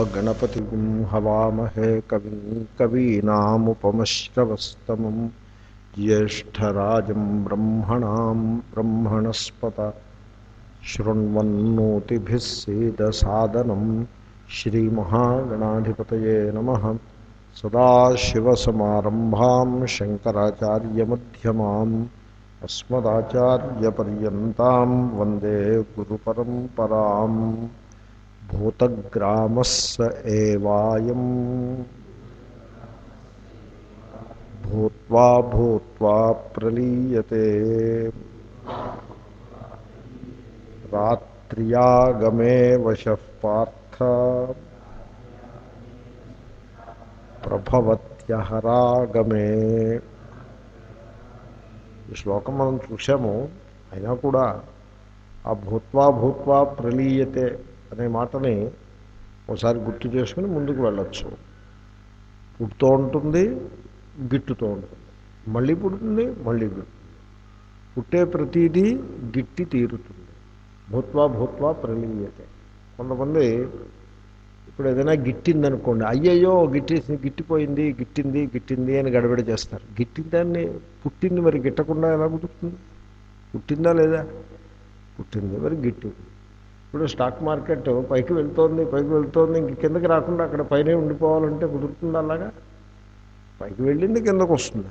गणपतिं हवामहे कविं कवीनामुपमश्रवस्तमं ज्येष्ठराजं ब्रह्मणां ब्रह्मणस्पत शृण्वन्नोतिभिः सीदसादनं श्रीमहागणाधिपतये नमः। सदाशिवसमारम्भां शङ्कराचार्यमध्यमाम् अस्मदाचार्यपर्यन्तां वंदे गुरुपरम्पराम्। भूतग्रामस्य एवायम् भूत्वा भूत्वा प्रलीयते रात्र्यागमे वशः पार्थ ప్రభవత్యహరాగమే ఈ శ్లోకం మనం చూసాము అయినా కూడా ఆ భూత్వా భూత్వా ప్రలీయతే అనే మాటని ఒకసారి గుర్తు చేసుకుని ముందుకు వెళ్ళచ్చు. పుట్టుతూ ఉంటుంది గిట్టుతూ ఉంటుంది. మళ్ళీ పుడుతుంది మళ్ళీ గిట్టు. పుట్టే ప్రతిదీ గిట్టి తీరుతుంది. భూత్వా భూత్వా ప్రలీయతే కొంతమంది ఇప్పుడు ఏదైనా గిట్టిందనుకోండి అయ్యయ్యో గిట్టేసింది గిట్టిపోయింది గిట్టింది గిట్టింది అని గడబడి చేస్తారు. గిట్టిన దాన్ని పుట్టింది మరి గిట్టకుండా ఎలా కుదురుతుంది? పుట్టిందా లేదా? పుట్టింది మరి గిట్టింది. ఇప్పుడు స్టాక్ మార్కెట్ పైకి వెళ్తోంది పైకి వెళ్తోంది ఇంక కిందకి రాకుండా అక్కడ పైనే ఉండిపోవాలంటే కుదురుతుంది అలాగా? పైకి వెళ్ళింది కిందకు వస్తుంది.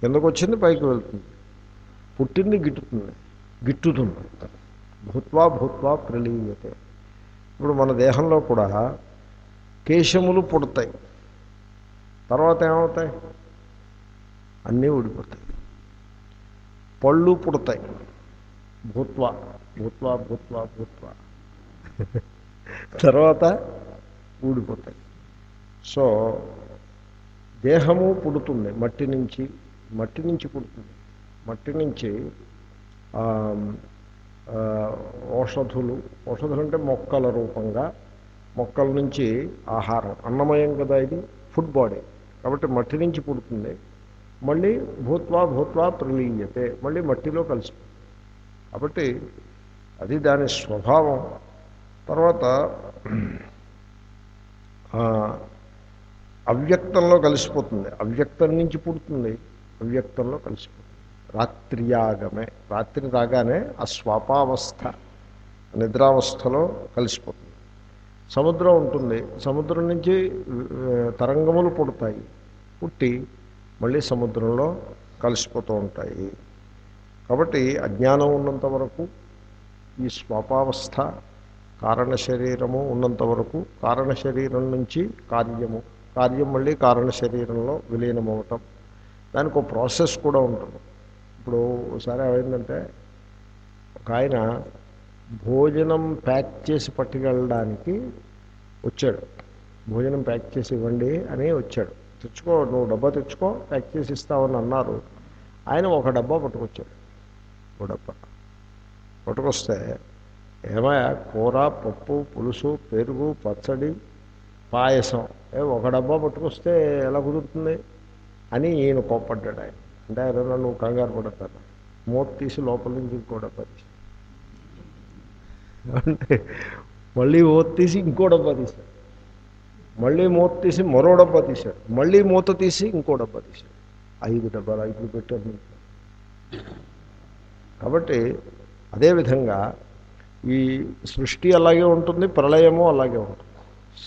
కిందకు వచ్చింది పైకి వెళ్తుంది. పుట్టింది గిట్టుతుంది గిట్టుతుంది. భూత్వా భూత్వా ప్రలీయతే ఇప్పుడు మన దేహంలో కూడా కేశములు పుడతాయి. తర్వాత ఏమవుతాయి? అన్నీ ఊడిపోతాయి. పళ్ళు పుడతాయి. భూత్వా భూత్వా భూత్వా భూత్వా. తర్వాత ఊడిపోతాయి. సో దేహము పుడుతుంది మట్టి నుంచి మట్టి నుంచి పుడుతుంది. మట్టి నుంచి ఔషధులు ఔషధులు అంటే మొక్కల రూపంగా మొక్కల నుంచి ఆహారం అన్నమయం కదా ఇది ఫుడ్ బాడీ. కాబట్టి మట్టి నుంచి పుడుతుంది. మళ్ళీ భూత్వా భూత్వా ప్రలీయతే మళ్ళీ మట్టిలో కలిసిపోతుంది. కాబట్టి అది దాని స్వభావం. తర్వాత అవ్యక్తంలో కలిసిపోతుంది. అవ్యక్తం నుంచి పుడుతుంది. అవ్యక్తంలో కలిసిపోతుంది. రాత్రియాగమే. రాత్రి రాగానే ఆ స్వాపావస్థ నిద్రావస్థలో కలిసిపోతుంది. సముద్రం ఉంటుంది. సముద్రం నుంచి తరంగములు పుడతాయి. పుట్టి మళ్ళీ సముద్రంలో కలిసిపోతూ ఉంటాయి. కాబట్టి అజ్ఞానం ఉన్నంత వరకు ఈ స్వాపావస్థ కారణ శరీరము ఉన్నంత వరకు కారణ శరీరం నుంచి కార్యము. కార్యం మళ్ళీ కారణ శరీరంలో విలీనమవటం. దానికి ఒక ప్రాసెస్ కూడా ఉంటుంది. ఇప్పుడు ఒకసారి ఏమైందంటే ఒక ఆయన భోజనం ప్యాక్ చేసి పట్టుకెళ్ళడానికి వచ్చాడు. భోజనం ప్యాక్ చేసి ఇవ్వండి అని వచ్చాడు. తెచ్చుకో నువ్వు డబ్బా తెచ్చుకో ప్యాక్ చేసి ఇస్తావని అన్నారు. ఆయన ఒక డబ్బా పట్టుకొచ్చాడు. ఓ డబ్బా. పట్టుకొస్తే ఏమయ్యా? కూర పప్పు పులుసు పెరుగు పచ్చడి పాయసం. ఏ ఒక డబ్బా పట్టుకొస్తే ఎలా కుదురుతుంది? అని ఈయన కోప్పడ్డాడు ఆయన. అంటే ఆయన నువ్వు కంగారు పడతాను మూత తీసి లోపల నుంచి ఇంకో డబ్బా తీసి అంటే మళ్ళీ మూత తీసి ఇంకో డబ్బా తీశాడు. మళ్ళీ మూత తీసి మరో డబ్బా తీశాడు. మళ్ళీ మూత తీసి ఇంకో డబ్బా తీశాడు. ఐదు డబ్బాలు ఐదు పెట్టారు కాబట్టి అదేవిధంగా ఈ సృష్టి అలాగే ఉంటుంది ప్రళయము అలాగే ఉంటుంది.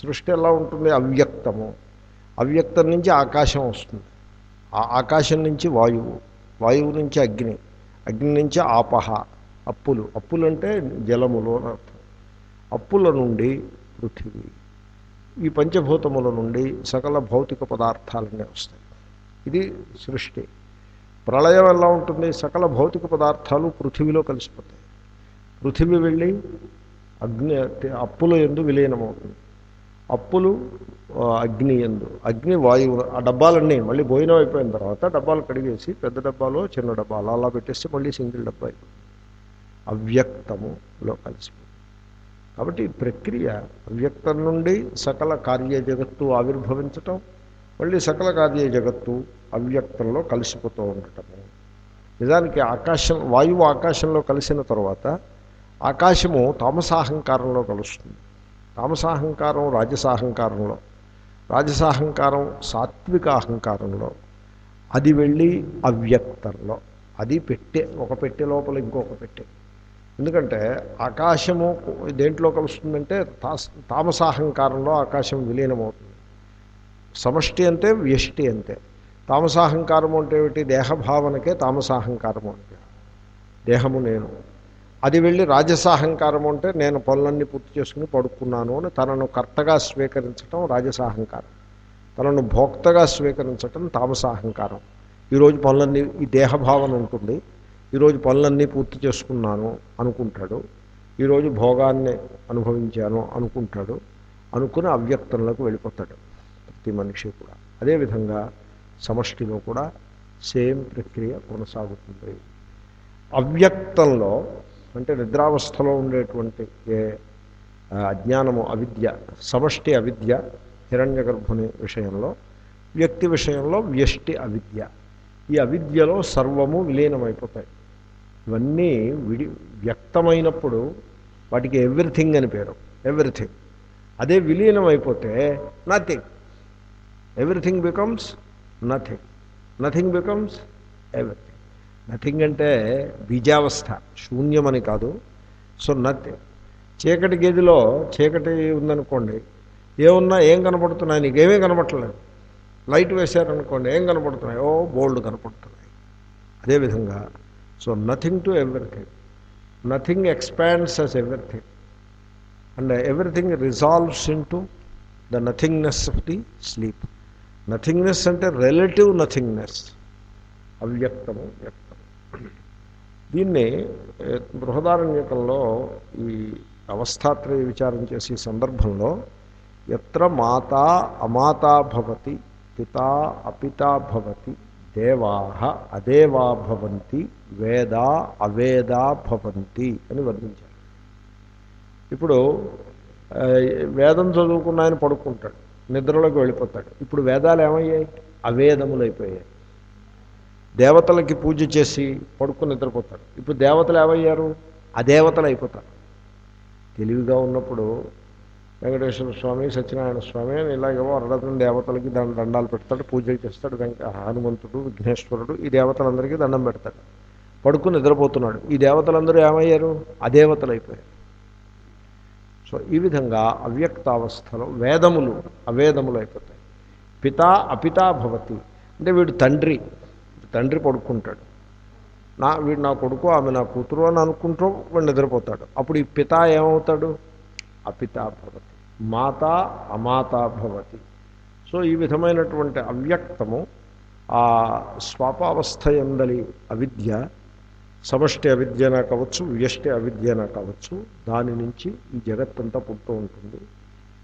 సృష్టి ఎలా ఉంటుంది? అవ్యక్తము. అవ్యక్తం నుంచి ఆకాశం వస్తుంది. ఆ ఆకాశం నుంచి వాయువు వాయువు నుంచి అగ్ని అగ్ని నుంచి ఆపహ అప్పులు. అప్పులు అంటే జలములు అని అర్థం. అప్పుల నుండి పృథివీ. ఈ పంచభూతముల నుండి సకల భౌతిక పదార్థాలన్నీ వస్తాయి. ఇది సృష్టి. ప్రళయం ఎలా ఉంటుంది? సకల భౌతిక పదార్థాలు పృథివీలో కలిసిపోతాయి. పృథివీ వెళ్ళి అగ్ని అప్పుల ఎందు విలీనమవుతుంది. అప్పులు అగ్ని ఎందు. అగ్ని వాయువు ఆ డబ్బాలన్నీ మళ్ళీ భోజనం అయిపోయిన తర్వాత డబ్బాలు కడిగేసి పెద్ద డబ్బాలో చిన్న డబ్బాలు అలా పెట్టేస్తే మళ్ళీ సింగిల్ డబ్బా అయిపోతుంది. అవ్యక్తములో కలిసిపోతుంది. కాబట్టి ప్రక్రియ అవ్యక్తం నుండి సకల కార్య జగత్తు ఆవిర్భవించటం మళ్ళీ సకల కార్య జగత్తు అవ్యక్తంలో కలిసిపోతూ ఉండటము. నిజానికి ఆకాశం వాయువు ఆకాశంలో కలిసిన తర్వాత ఆకాశము తామసాహంకారంలో కలుస్తుంది. తామసాహంకారం రాజసాహంకారంలో రాజసాహంకారం సాత్విక అహంకారంలో అది వెళ్ళి అవ్యక్తంలో అది పెట్టే ఒక పెట్టె లోపల ఇంకొక పెట్టె. ఎందుకంటే ఆకాశము దేంట్లో కలుస్తుందంటే తాస్ తామసాహంకారంలో ఆకాశం విలీనమవుతుంది. సమష్టి అంతే వ్యష్టి అంతే తామసాహంకారము అంటే ఏమిటి? దేహభావనకే తామసాహంకారము అంటే. దేహము నేను. అది వెళ్ళి రాజసాహంకారము అంటే నేను పనులన్నీ పూర్తి చేసుకుని పడుకున్నాను అని తనను కర్తగా స్వీకరించటం రాజసాహంకారం. తనను భోక్తగా స్వీకరించటం తామసాహంకారం. ఈరోజు పనులన్నీ ఈ దేహభావన ఉంటుంది. ఈరోజు పనులన్నీ పూర్తి చేసుకున్నాను అనుకుంటాడు. ఈరోజు భోగాన్ని అనుభవించాను అనుకుంటాడు. అనుకుని అవ్యక్తంలోకి వెళ్ళిపోతాడు ప్రతి మనిషి కూడా. అదేవిధంగా సమష్టిలో కూడా సేమ్ ప్రక్రియ కొనసాగుతుంది. అవ్యక్తంలో అంటే నిద్రావస్థలో ఉండేటువంటి ఏ అజ్ఞానము అవిద్య సమష్టి అవిద్య హిరణ్య గర్భుని విషయంలో వ్యక్తి విషయంలో వ్యష్టి అవిద్య. ఈ అవిద్యలో సర్వము విలీనమైపోతాయి. ఇవన్నీ విడి వ్యక్తమైనప్పుడు వాటికి ఎవ్రీథింగ్ అని పేరు. ఎవ్రీథింగ్. అదే విలీనం అయిపోతే nothing. Everything becomes nothing. Nothing becomes everything. Nothing అంటే బీజావస్థ శూన్యమని కాదు సో నథింగ్. చీకటి గదిలో చీకటి ఉందనుకోండి ఏమున్నా ఏం కనపడుతున్నాయి? నీకేమీ కనపడలేదు లైట్ వేశారనుకోండి ఏం కనపడుతున్నాయి? ఓ బోల్డ్ కనపడుతున్నాయి. అదేవిధంగా so nothing to everything. Nothing expands as everything. And everything resolves into the nothingness of the sleep. Nothingness అంటే రిలేటివ్ నథింగ్నెస్. అవ్యక్తము వ్యక్తం. దీన్ని బృహదారణ్యకంలో ఈ అవస్థాత్రయ విచారం చేసే సందర్భంలో ఎత్ర మాత అమాతా భవతి పితా అపితా భవతి దేవా అదేవా భవంతి వేదా అవేదా భవంతి అని వర్ణించారు. ఇప్పుడు వేదం చదువుకున్న ఆయన పడుకుంటాడు నిద్రలోకి వెళ్ళిపోతాడు. ఇప్పుడు వేదాలు ఏమయ్యాయి? అవేదములు అయిపోయాయి దేవతలకి పూజ చేసి పడుకుని నిద్రపోతాడు ఇప్పుడు దేవతలు ఏమయ్యారు? అదేవతలు అయిపోతారు. తెలివిగా ఉన్నప్పుడు వెంకటేశ్వర స్వామి సత్యనారాయణ స్వామి అని ఇలాగేమో అరడతను దేవతలకి దండ దండాలు పెడతాడు పూజలు చేస్తాడు వెంక హనుమంతుడు విఘ్నేశ్వరుడు ఈ దేవతలందరికీ దండం పెడతాడు. పడుకుని నిద్రపోతున్నాడు. ఈ దేవతలందరూ ఏమయ్యారు? అదేవతలు అయిపోయారు. సో ఈ విధంగా అవ్యక్తావస్థలో వేదములు అవేదములు అయిపోతాయి. పితా అపితా భవతి. అంటే వీడు తండ్రి. తండ్రి పడుకుంటాడు. నా వీడు నా కొడుకు ఆమె నా కూతురు అని అనుకుంటూ వాడు నిద్రపోతాడు. అప్పుడు ఈ పిత ఏమవుతాడు? అపితా భవతి. మాత అమాత భవతి. సో ఈ విధమైనటువంటి అవ్యక్తము ఆ స్వాపావస్థ ఎందలి అవిద్య సమష్టి అవిద్యనా కావచ్చు వ్యష్టి అవిద్యనా కావచ్చు దాని నుంచి ఈ జగత్తంతా పుడుతూ ఉంటుంది.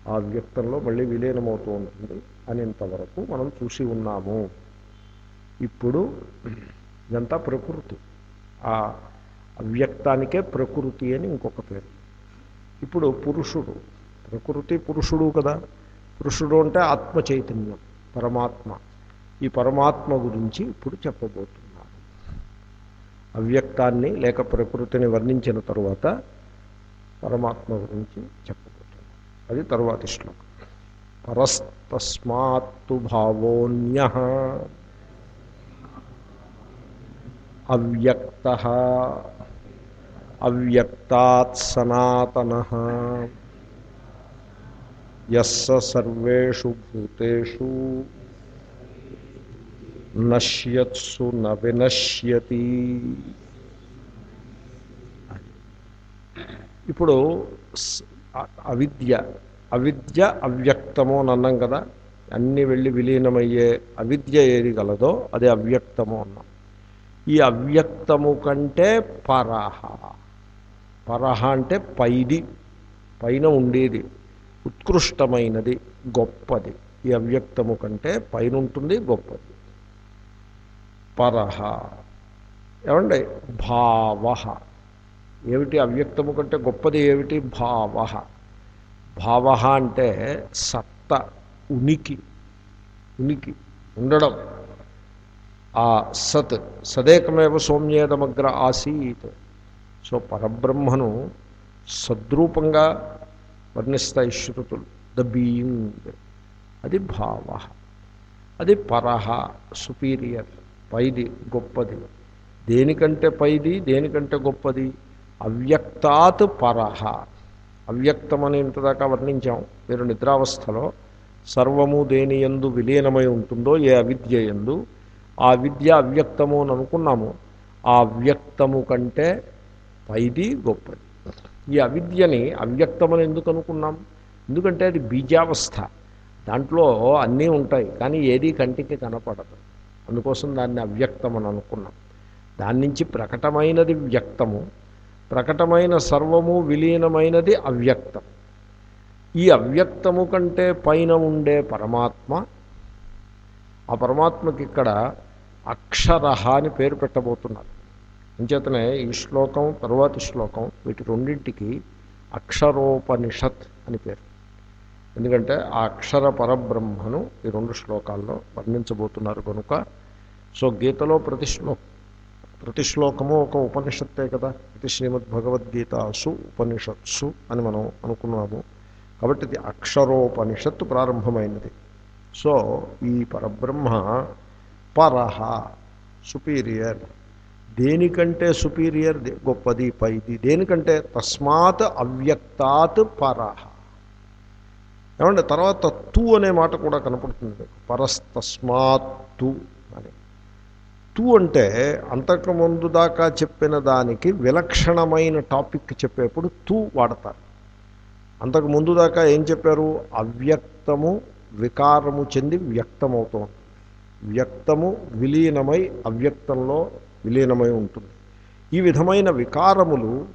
ఆ వ్యక్తంలో మళ్ళీ విలీనమవుతూ ఉంటుంది. అనేంతవరకు మనం చూసి ఉన్నాము. ఇప్పుడు ఇదంతా ప్రకృతి. ఆ అవ్యక్తానికే ప్రకృతి అని ఇంకొక పేరు. ఇప్పుడు పురుషుడు ప్రకృతి పురుషుడు కదా. పురుషుడు అంటే ఆత్మ చైతన్యం పరమాత్మ. ఈ పరమాత్మ గురించి ఇప్పుడు చెప్పబోతున్నాను అవ్యక్తాన్ని లేక ప్రకృతిని వర్ణించిన తరువాత పరమాత్మ గురించి చెప్పబోతున్నాను అది తరువాతి శ్లోకం. పరస్తస్మాత్తు భావోన్య అవ్యక్త అవ్యక్తాత్ సనాతన. యస్స సర్వేషు భూతేషు నశ్యత్సు న వినశ్యతి. ఇప్పుడు అవిద్య అవిద్య అవ్యక్తము అని అన్నాం కదా అన్నీ వెళ్ళి విలీనమయ్యే అవిద్య ఏది గలదో అది అవ్యక్తము అన్నాం. ఈ అవ్యక్తము కంటే పరహ. పరహ అంటే పైది పైన ఉండేది ఉత్కృష్టమైనది గొప్పది. ఈ అవ్యక్తము కంటే పైన ఉంటుంది గొప్పది. పరహ. ఏమండి? భావ ఏమిటి అవ్యక్తము కంటే గొప్పది ఏమిటి భావ భావ అంటే సత్త ఉనికి. ఉనికి ఉండడం. ఆ సత్ సదేకమేవ సౌమ్యేదమగ్ర ఆసీత్. సో పరబ్రహ్మను సద్రూపంగా వర్ణిస్తాయి శృతులు. The being. అది భావ. అది పరహ సుపీరియర్ పైది గొప్పది. దేనికంటే పైది దేనికంటే గొప్పది? అవ్యక్తాత్ పరహ. అవ్యక్తమని ఇంతదాకా వర్ణించాం. మీరు నిద్రావస్థలో సర్వము దేని ఎందు విలీనమై ఉంటుందో ఏ అవిద్య ఎందు ఆ విద్య అవ్యక్తము అని అనుకున్నాము. ఆ అవ్యక్తము కంటే పైది గొప్పది. ఈ అవిద్యని అవ్యక్తమని ఎందుకు అనుకున్నాం? ఎందుకంటే అది బీజావస్థ. దాంట్లో అన్నీ ఉంటాయి కానీ ఏది కంటికి కనపడదు. అందుకోసం దాన్ని అవ్యక్తం అని అనుకున్నాం. దాని నుంచి ప్రకటమైనది వ్యక్తము. ప్రకటమైన సర్వము విలీనమైనది అవ్యక్తం. ఈ అవ్యక్తము కంటే పైన ఉండే పరమాత్మ ఆ పరమాత్మకి ఇక్కడ అక్షర అని పేరు పెట్టబోతున్నారు. అంచేతనే ఈ శ్లోకం తరువాతి శ్లోకం వీటి రెండింటికి అక్షరోపనిషత్ అని పేరు. ఎందుకంటే ఆ అక్షర పరబ్రహ్మను ఈ రెండు శ్లోకాల్లో వర్ణించబోతున్నారు కనుక సో గీతలో ప్రతి శ్లోకం ప్రతి శ్లోకము ఒక ఉపనిషత్తే కదా. ఇది శ్రీమద్ భగవద్గీతాసు ఉపనిషత్సు అని మనం అనుకున్నాము. కాబట్టి ఇది అక్షరోపనిషత్తు ప్రారంభమైనది. సో ఈ పరబ్రహ్మ పరహ సుపీరియర్. దేనికంటే సుపీరియర్? గొప్పది పైది. దేనికంటే? తస్మాత్ అవ్యక్తాత్ పరహ. ఏమంటే తర్వాత తు అనే మాట కూడా కనపడుతుంది. పరస్తస్మాత్ తు అని. తు అంటే అంతకుముందు దాకా చెప్పిన దానికి విలక్షణమైన టాపిక్ చెప్పేప్పుడు తు వాడతారు. అంతకు ముందు దాకా ఏం చెప్పారు? అవ్యక్తము వికారము చెంది వ్యక్తమవుతూ ఉంటుంది వ్యక్తము విలీనమై అవ్యక్తంలో విలీనమై ఉంటుంది. ఈ విధమైన వికారములు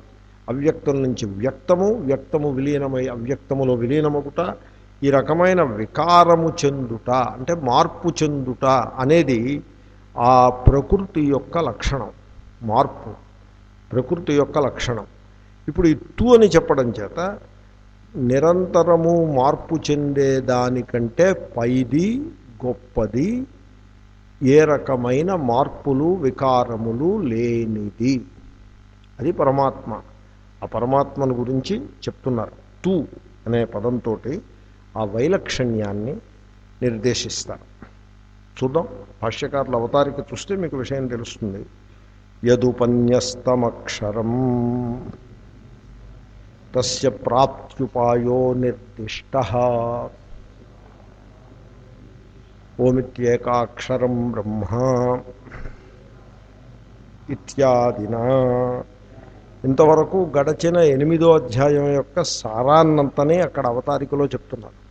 అవ్యక్తం నుంచి వ్యక్తము వ్యక్తము విలీనమై అవ్యక్తములో విలీనమగుట ఈ రకమైన వికారము చెందుట అంటే మార్పు చెందుట అనేది ఆ ప్రకృతి యొక్క లక్షణం. మార్పు ప్రకృతి యొక్క లక్షణం. ఇప్పుడు ఈ అని చెప్పడం చేత నిరంతరము మార్పు చెందే దానికంటే పైది గొప్పది ఏ రకమైన మార్పులు వికారములు లేనిది. అది పరమాత్మ. ఆ పరమాత్మను గురించి చెప్తున్నారు. తూ అనే పదంతో ఆ వైలక్షణ్యాన్ని నిర్దేశిస్తారు. చూద్దాం. భాష్యకారుల అవతారిక చూస్తే మీకు విషయం తెలుస్తుంది. యదుపన్యస్తమక్షరం. తస్య ప్రాప్త్యుపాయో నిర్దిష్ట. ఓమిత్యేకాక్షరం బ్రహ్మ ఇత్యాదినా. ఇంతవరకు గడచిన ఎనిమిదో అధ్యాయం యొక్క సారాన్నంతనే అక్కడ అవతారికలో చెప్తున్నారు.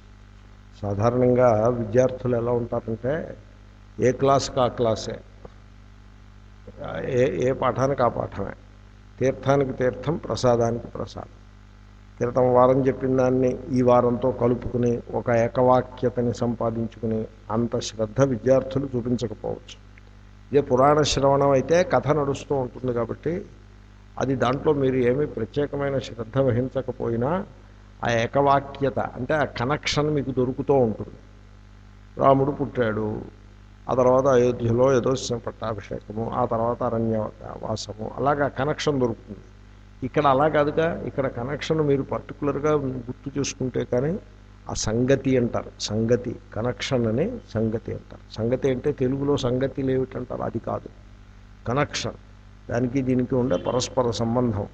సాధారణంగా విద్యార్థులు ఎలా ఉంటారంటే ఏ క్లాస్కి ఆ క్లాసే? ఏ ఏ పాఠానికి ఆ పాఠమే? తీర్థానికి తీర్థం ప్రసాదానికి ప్రసాదం. క్రితం వారం చెప్పిన దాన్ని ఈ వారంతో కలుపుకుని ఒక ఏకవాక్యతని సంపాదించుకుని అంత శ్రద్ధ విద్యార్థులు చూపించకపోవచ్చు. ఇదే పురాణ శ్రవణం అయితే కథ నడుస్తూ ఉంటుంది కాబట్టి అది దాంట్లో మీరు ఏమీ ప్రత్యేకమైన శ్రద్ధ వహించకపోయినా ఆ ఏకవాక్యత అంటే ఆ కనెక్షన్ మీకు దొరుకుతూ ఉంటుంది. రాముడు పుట్టాడు ఆ తర్వాత అయోధ్యలో ఏదో పట్టాభిషేకము ఆ తర్వాత అరణ్య వాసము అలాగా కనెక్షన్ దొరుకుతుంది. ఇక్కడ అలా కాదుగా ఇక్కడ కనెక్షన్ మీరు పర్టికులర్గా గుర్తు చేసుకుంటే కానీ ఆ సంగతి అంటారు. సంగతి కనెక్షన్ అనే సంగతి అంటారు. సంగతి అంటే తెలుగులో సంగతి లేవిటంటారు అది కాదు. కనెక్షన్. దానికి దీనికి ఉండే పరస్పర సంబంధం.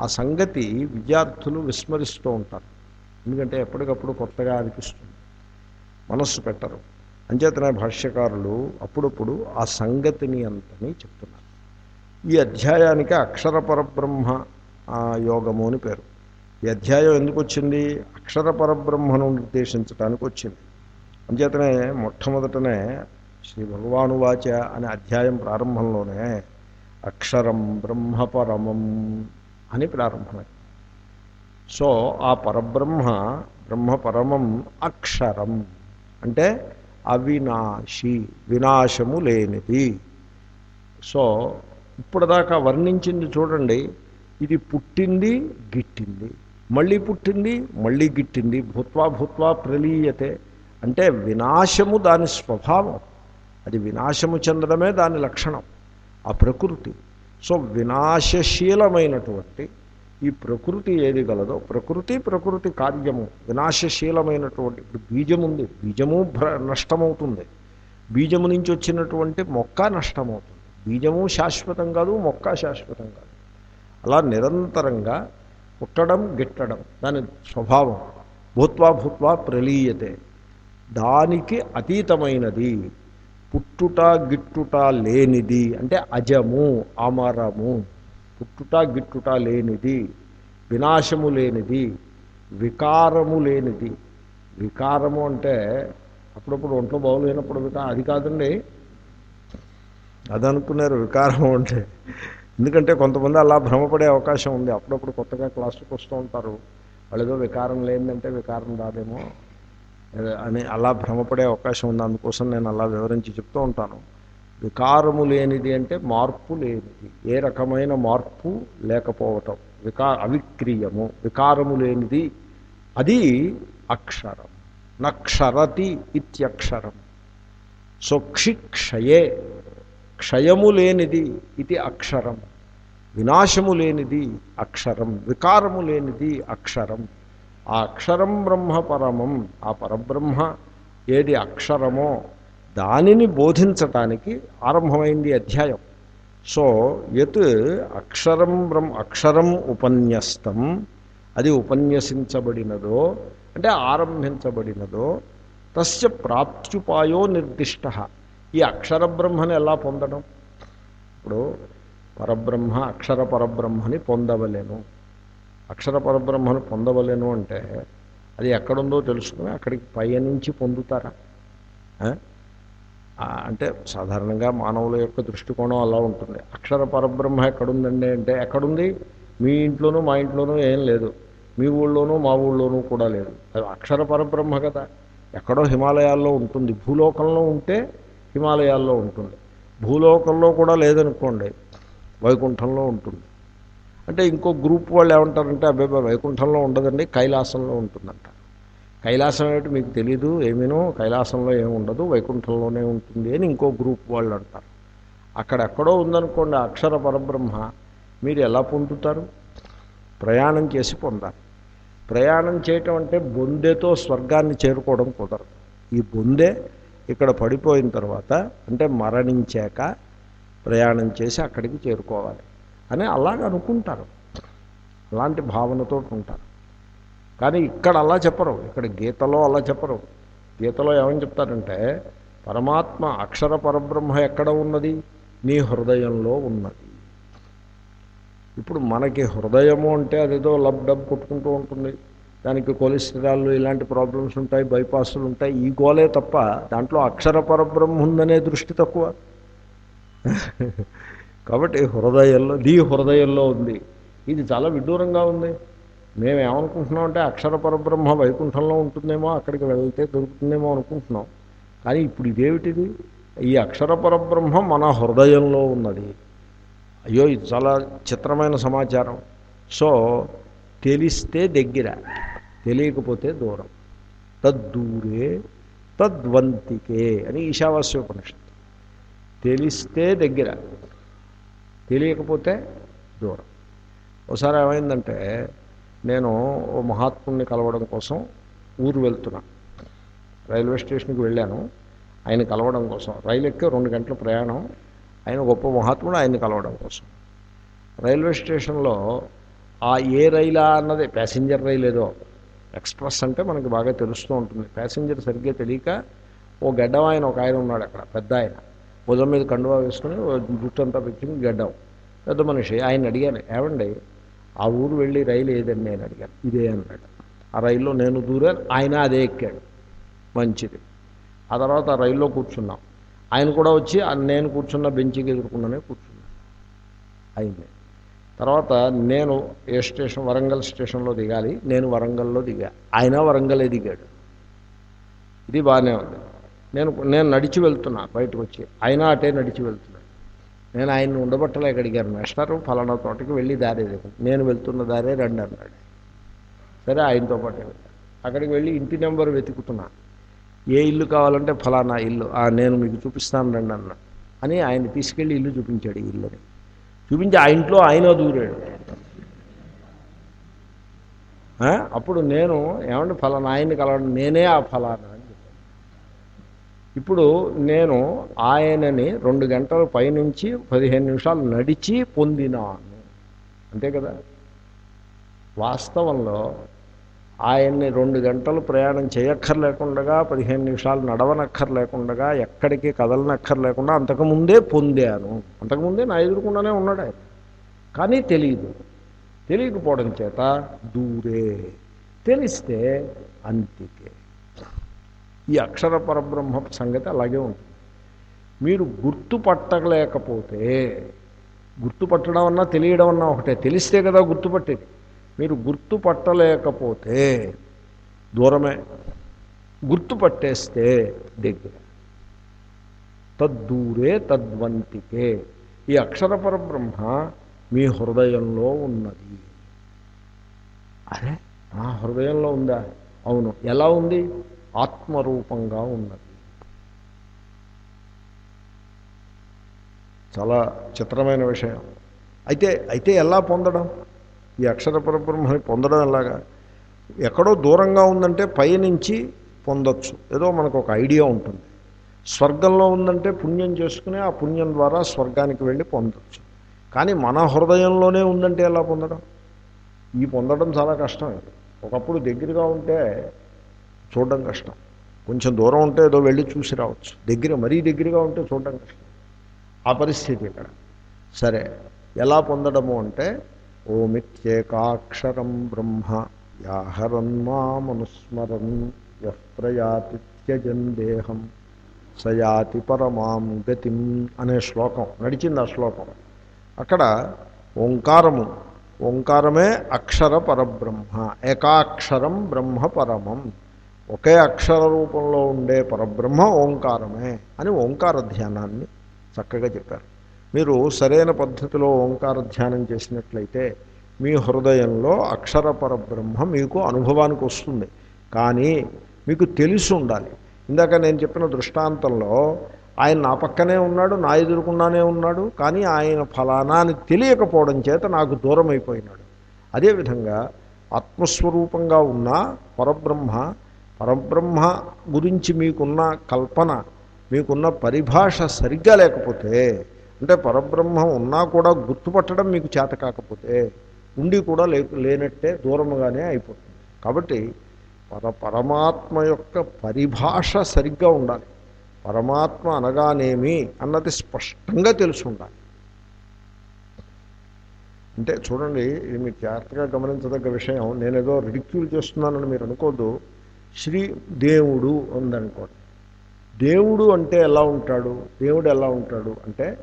ఆ సంగతి విద్యార్థులు విస్మరిస్తూ ఉంటారు. ఎందుకంటే ఎప్పటికప్పుడు కొత్తగా అనిపిస్తుంది. మనస్సు పెట్టరు. అంచేతనే భాష్యకారులు అప్పుడప్పుడు ఆ సంగతిని అంతని చెప్తున్నారు. ఈ అధ్యాయానికి అక్షర పరబ్రహ్మ యోగము అని పేరు. ఈ అధ్యాయం ఎందుకు వచ్చింది? అక్షర పరబ్రహ్మను నిర్దేశించడానికి వచ్చింది. అంచేతనే మొట్టమొదటనే శ్రీ భగవానువాచ అనే అధ్యాయం ప్రారంభంలోనే అక్షరం బ్రహ్మపరమం అని ప్రారంభమై సో ఆ పరబ్రహ్మ బ్రహ్మపరమం అక్షరం. అంటే అవినాశి వినాశము లేనిది. సో ఇప్పటిదాకా వర్ణించింది చూడండి ఇది పుట్టింది గిట్టింది. మళ్ళీ పుట్టింది మళ్ళీ గిట్టింది. భూత్వా భూత్వా ప్రలీయతే. అంటే వినాశము దాని స్వభావం. అది వినాశము చెందడమే దాని లక్షణం ఆ ప్రకృతి. సో వినాశశీలమైనటువంటి ఈ ప్రకృతి ఏది గలదో ప్రకృతి ప్రకృతి కార్యము వినాశశీలమైనటువంటి ఇప్పుడు బీజం ఉంది బీజము భ్ర నష్టమవుతుంది. బీజము నుంచి వచ్చినటువంటి మొక్క నష్టమవుతుంది. బీజము శాశ్వతం కాదు మొక్క శాశ్వతం కాదు. అలా నిరంతరంగా పుట్టడం గిట్టడం దాని స్వభావం భూత్వా భూత్వా ప్రలీయతే. దానికి అతీతమైనది పుట్టుట గిట్టుట లేనిది అంటే అజము అమరము పుట్టుట గిట్టుట లేనిది వినాశము లేనిది వికారము లేనిది. వికారము అంటే అప్పుడప్పుడు ఒంట్లో బాగులేనప్పుడు వికారం అది కాదండి. అదనుకున్నారు వికారం అంటే ఎందుకంటే కొంతమంది అలా భ్రమపడే అవకాశం ఉంది. అప్పుడప్పుడు కొత్తగా క్లాసులకు వస్తూ ఉంటారు. వాళ్ళు ఏదో వికారం లేదంటే వికారం రాదేమో అని అలా భ్రమపడే అవకాశం ఉంది. అందుకోసం నేను అలా వివరించి చెప్తూ ఉంటాను. వికారము లేనిది అంటే మార్పు లేనిది. ఏ రకమైన మార్పు లేకపోవటం. వికా అవిక్రీయము. వికారము లేనిది. అది అక్షరం. నక్షరతి ఇత్యక్షరం. సో క్షిక్షయే క్షయము లేనిది ఇది అక్షరం. వినాశము లేనిది అక్షరం. వికారము లేనిది అక్షరం. ఆ అక్షరం బ్రహ్మ పరమం ఆ పరబ్రహ్మ ఏది అక్షరమో దానిని బోధించటానికి ఆరంభమైంది అధ్యాయం. సో యత్ అక్షరం బ్రహ్మ అక్షరం ఉపన్యస్తం అది ఉపన్యసించబడినదో అంటే ఆరంభించబడినదో తస్య ప్రాప్త్యుపాయో నిర్దిష్ట. ఈ అక్షర బ్రహ్మని ఎలా పొందడం? ఇప్పుడు పరబ్రహ్మ అక్షర పరబ్రహ్మని పొందవలేను. అక్షర పరబ్రహ్మను పొందవలేను అంటే అది ఎక్కడుందో తెలుసుకుని అక్కడికి పయనించి పొందుతారా? అంటే సాధారణంగా మానవుల యొక్క దృష్టికోణం అలా ఉంటుంది. అక్షర పరబ్రహ్మ ఎక్కడుందండి అంటే ఎక్కడుంది? మీ ఇంట్లోనూ మా ఇంట్లోనూ ఏం లేదు. మీ ఊళ్ళోనూ మా ఊళ్ళోనూ కూడా లేదు. అది అక్షర పరబ్రహ్మ కదా. ఎక్కడో హిమాలయాల్లో ఉంటుంది. భూలోకంలో ఉంటే హిమాలయాల్లో ఉంటుంది. భూలోకంలో కూడా లేదనుకోండి వైకుంఠంలో ఉంటుంది. అంటే ఇంకో గ్రూప్ వాళ్ళు ఏమంటారంటే అబ్బాయి వైకుంఠంలో ఉండదండి కైలాసంలో ఉంటుందంట. కైలాసం ఏమిటి మీకు తెలీదు ఏమీనో కైలాసంలో ఏమి ఉండదు వైకుంఠంలోనే ఉంటుంది అని ఇంకో గ్రూప్ వాళ్ళు అంటారు. అక్కడెక్కడో ఉందనుకోండి అక్షర పరబ్రహ్మ మీరు ఎలా పొందుతారు? ప్రయాణం చేసి పొందాలి. ప్రయాణం చేయటం అంటే బొందెతో స్వర్గాన్ని చేరుకోవడం కుదరదు. ఈ బొందే ఇక్కడ పడిపోయిన తర్వాత అంటే మరణించాక ప్రయాణం చేసి అక్కడికి చేరుకోవాలి అని అలాగ అనుకుంటారు. అలాంటి భావనతో ఉంటారు. కానీ ఇక్కడ అలా చెప్పరు. ఇక్కడ గీతలో అలా చెప్పరు. గీతలో ఏమని చెప్తారంటే పరమాత్మ అక్షర పరబ్రహ్మ ఎక్కడ ఉన్నది? నీ హృదయంలో ఉన్నది. ఇప్పుడు మనకి హృదయము అంటే అదేదో లబ్ డబ్ కొట్టుకుంటూ ఉంటుంది. దానికి కొలెస్ట్రాల్ ఇలాంటి ప్రాబ్లమ్స్ ఉంటాయి బైపాసులు ఉంటాయి. ఈ గోలే తప్ప దాంట్లో అక్షర పరబ్రహ్మ ఉందనే దృష్టి తక్కువ. కాబట్టి హృదయంలో దీ హృదయంలో ఉంది. ఇది చాలా విడ్డూరంగా ఉంది. మేము ఏమనుకుంటున్నాం అంటే అక్షర పరబ్రహ్మ వైకుంఠంలో ఉంటుందేమో అక్కడికి వెళ్తే దొరుకుతుందేమో అనుకుంటున్నాం. కానీ ఇప్పుడు ఇదేమిటిది? ఈ అక్షర పరబ్రహ్మ మన హృదయంలో ఉన్నది. అయ్యో ఇది చాలా చిత్రమైన సమాచారం. సో తెలిస్తే దగ్గర తెలియకపోతే దూరం. తద్దూరే తద్వంతికే అని ఈశావాస్యోపనిషత్తు తెలిస్తే దగ్గర తెలియకపోతే దూరం. ఒకసారి ఏమైందంటే నేను ఓ మహాత్ముని కలవడం కోసం ఊరు వెళ్తున్నా. రైల్వే స్టేషన్కి వెళ్ళాను. ఆయన కలవడం కోసం. రైలు ఎక్కి రెండు గంటల ప్రయాణం. ఆయన గొప్ప మహాత్ముడు ఆయన్ని కలవడం కోసం. రైల్వే స్టేషన్లో ఆ ఏ రైలా అన్నది ప్యాసింజర్ రైలు ఏదో ఎక్స్ప్రెస్ అంటే మనకి బాగా తెలుస్తూ ఉంటుంది. ప్యాసింజర్ సరిగ్గా తెలియక ఓ గడ్డం ఆయన ఒక ఆయన ఉన్నాడు అక్కడ పెద్ద ఆయన. భుజం మీద కండువా వేసుకుని జుట్టు అంతా పెట్టుకుని గడ్డం. పెద్ద మనిషి ఆయన అడిగాను ఏమండి ఆ ఊరు వెళ్ళి రైలు ఏదండి? నేను అడిగాను. ఇదే అన్నాడు. ఆ రైల్లో నేను దూరాను ఆయన అదే ఎక్కాడు. మంచిది. ఆ తర్వాత ఆ రైల్లో కూర్చున్నాం. ఆయన కూడా వచ్చి నేను కూర్చున్న బెంచ్కి ఎదుర్కొన్నానే కూర్చున్నాను. అయింది. తర్వాత నేను ఏ స్టేషన్ వరంగల్ స్టేషన్లో దిగాలి నేను వరంగల్లో దిగా. ఆయన వరంగలే దిగాడు. ఇది బాగానే ఉంది. నేను నేను నడిచి వెళ్తున్నా బయటకు వచ్చి. ఆయన అటే నడిచి వెళ్తున్నాడు. నేను ఆయన్ని ఉండబట్టలేక అడిగాను. మాస్టారు ఫలానా తోటకి వెళ్ళి దారే నేను వెళ్తున్న దారే రండి అన్నాడు. సరే ఆయనతో పాటు అక్కడికి వెళ్ళి ఇంటి నెంబర్ వెతుకుతున్నా. ఏ ఇల్లు కావాలంటే ఫలానా ఇల్లు. నేను మీకు చూపిస్తాను రండి అన్న. అని ఆయన తీసుకెళ్ళి ఇల్లు చూపించాడు ఇల్లుని. చూపించి ఆ ఇంట్లో ఆయన దూరాడు. అప్పుడు నేను ఏమంటే ఫలానా ఆయన్ని కలవడం? నేనే ఆ ఫలానా అని చెప్పాను. ఇప్పుడు నేను ఆయనని రెండు గంటల పైనుంచి పదిహేను నిమిషాలు నడిచి పొందినాను. అంతే కదా? వాస్తవంలో ఆయన్ని రెండు గంటలు ప్రయాణం చేయక్కర్లేకుండా పదిహేను నిమిషాలు నడవనక్కర్లేకుండా ఎక్కడికి కదలనక్కర్లేకుండా అంతకుముందే పొందాను. అంతకుముందే నా ఎదురుకుండానే ఉన్నాడు ఆయన. కానీ తెలియదు తెలియకపోవడం చేత దూరే. తెలిస్తే అంతికే ఈ అక్షర పరబ్రహ్మ సంగతి అలాగే ఉంటుంది. మీరు గుర్తుపట్టలేకపోతే గుర్తుపట్టడం అన్నా తెలియడం అన్నా ఒకటే. తెలిస్తే కదా గుర్తుపట్టేది. మీరు గుర్తుపట్టలేకపోతే దూరమే. గుర్తుపట్టేస్తే దగ్గర. తద్దూరే తద్వంతికే. ఈ అక్షరపర బ్రహ్మ మీ హృదయంలో ఉన్నది. అరే నా హృదయంలో ఉందా? అవును. ఎలా ఉంది? ఆత్మరూపంగా ఉన్నది. చాలా చిత్రమైన విషయం. అయితే అయితే ఎలా పొందడం? ఈ అక్షర పరబ్రహ్మని పొందడం ఎలాగా? ఎక్కడో దూరంగా ఉందంటే పైనుంచి పొందొచ్చు. ఏదో మనకు ఒక ఐడియా ఉంటుంది. స్వర్గంలో ఉందంటే పుణ్యం చేసుకుని ఆ పుణ్యం ద్వారా స్వర్గానికి వెళ్ళి పొందొచ్చు. కానీ మన హృదయంలోనే ఉందంటే ఎలా పొందడం? ఈ పొందడం చాలా కష్టం. ఒకప్పుడు దగ్గరగా ఉంటే చూడడం కష్టం. కొంచెం దూరం ఉంటే ఏదో వెళ్ళి చూసి రావచ్చు. దగ్గర మరీ దగ్గరగా ఉంటే చూడడం కష్టం. ఆ పరిస్థితి ఇక్కడ. సరే ఎలా పొందడము అంటే ఓమిత్యేకాక్షరం బ్రహ్మ యాహరన్మామనుస్మరన్ యః ప్రయాతి త్యజన్ దేహం సయాతి పరమాం గతిం అనే శ్లోకం నడిచింది ఆ శ్లోకం. అక్కడ ఓంకారము ఓంకారమే అక్షర పరబ్రహ్మ ఏకాక్షరం బ్రహ్మ పరమం. ఒకే అక్షర రూపంలో ఉండే పరబ్రహ్మ ఓంకారమే అని ఓంకార ధ్యానాన్ని చక్కగా చెప్పారు. మీరు సరైన పద్ధతిలో ఓంకార ధ్యానం చేసినట్లయితే మీ హృదయంలో అక్షర పరబ్రహ్మ మీకు అనుభవానికి వస్తుంది. కానీ మీకు తెలిసి ఉండాలి. ఇందాక నేను చెప్పిన దృష్టాంతంలో ఆయన నా పక్కనే ఉన్నాడు నా ఎదురుకున్నానే ఉన్నాడు కానీ ఆయన ఫలానా అని తెలియకపోవడం చేత నాకు దూరం అయిపోయినాడు అదేవిధంగా ఆత్మస్వరూపంగా ఉన్న పరబ్రహ్మ పరబ్రహ్మ గురించి మీకున్న కల్పన మీకున్న పరిభాష సరిగ్గా లేకపోతే అంటే పరబ్రహ్మ ఉన్నా కూడా గుర్తుపట్టడం మీకు చేత కాకపోతే ఉండి కూడా లే లేనట్టే దూరముగానే అయిపోతుంది. కాబట్టి పర పరమాత్మ యొక్క పరిభాష సరిగ్గా ఉండాలి. పరమాత్మ అనగానేమి అన్నది స్పష్టంగా తెలిసి ఉండాలి. అంటే చూడండి ఇది మీరు జాగ్రత్తగా గమనించదగ్గ విషయం. నేనేదో రిడిక్యూల్ చేస్తున్నానని మీరు అనుకోద్దు. శ్రీ దేవుడు ఉందనుకోండి. దేవుడు అంటే ఎలా ఉంటాడు? దేవుడు ఎలా ఉంటాడు? అంటే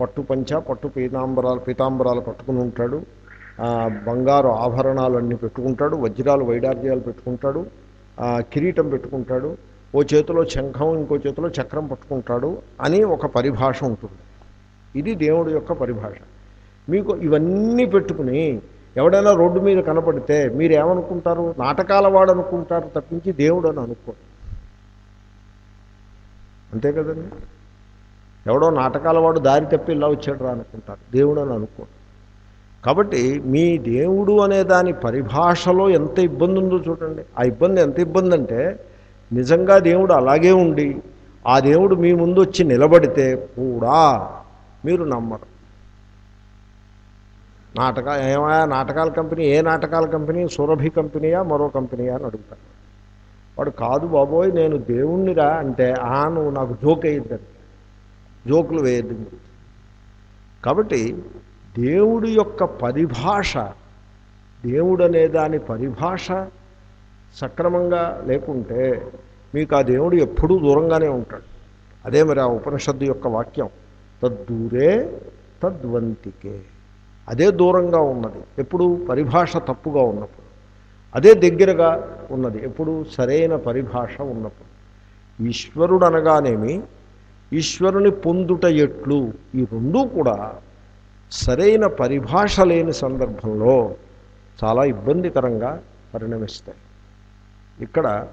పట్టు పంచ పట్టు పీతాంబరాలు పీతాంబరాలు పట్టుకుని ఉంటాడు. బంగారు ఆభరణాలు అన్నీ పెట్టుకుంటాడు వజ్రాలు వైడార్యాలు పెట్టుకుంటాడు కిరీటం పెట్టుకుంటాడు. ఓ చేతిలో శంఖం ఇంకో చేతిలో చక్రం పట్టుకుంటాడు అని ఒక పరిభాష ఉంటుంది. ఇది దేవుడి యొక్క పరిభాష. మీకు ఇవన్నీ పెట్టుకుని ఎవడైనా రోడ్డు మీద కనపడితే మీరు ఏమనుకుంటారు నాటకాల వాడు అనుకుంటారు తప్పించి దేవుడు అని అనుకోరు. అంతే కదండి? ఎవడో నాటకాల వాడు దారి తప్పి ఇలా వచ్చాడు రా అనుకుంటారు దేవుడు అని అనుకోడు. కాబట్టి మీ దేవుడు అనే దాని పరిభాషలో ఎంత ఇబ్బంది ఉందో చూడండి. ఆ ఇబ్బంది ఎంత ఇబ్బంది అంటే నిజంగా దేవుడు అలాగే ఉండి ఆ దేవుడు మీ ముందు వచ్చి నిలబడితే కూడా మీరు నమ్మరు. నాటక ఏమయా నాటకాల కంపెనీ ఏ నాటకాల కంపెనీ? సురభి కంపెనీయా మరో కంపెనీయా అని అడుగుతాడు. వాడు కాదు బాబోయ్ నేను దేవుణ్ణిరా అంటే ఆ నువ్వు నాకు జోక్ అయ్యిద్దని జోకులు వేయద్దు. కాబట్టి దేవుడి యొక్క పరిభాష దేవుడు దాని పరిభాష సక్రమంగా లేకుంటే మీకు ఆ దేవుడు ఎప్పుడూ దూరంగానే ఉంటాడు. అదే మరి ఆ ఉపనిషత్తు యొక్క వాక్యం తద్దూరే తద్వంతికే. అదే దూరంగా ఉన్నది. ఎప్పుడు పరిభాష తప్పుగా ఉన్నప్పుడు అదే దగ్గరగా ఉన్నది. ఎప్పుడు సరైన పరిభాష ఉన్నప్పుడు. ఈశ్వరుడు అనగానేమి ఈశ్వరుని పొందుట ఎట్లు? ఈ రెండూ కూడా సరైన పరిభాష లేని సందర్భంలో చాలా ఇబ్బందికరంగా పరిణమిస్తాయి. ఇక్కడ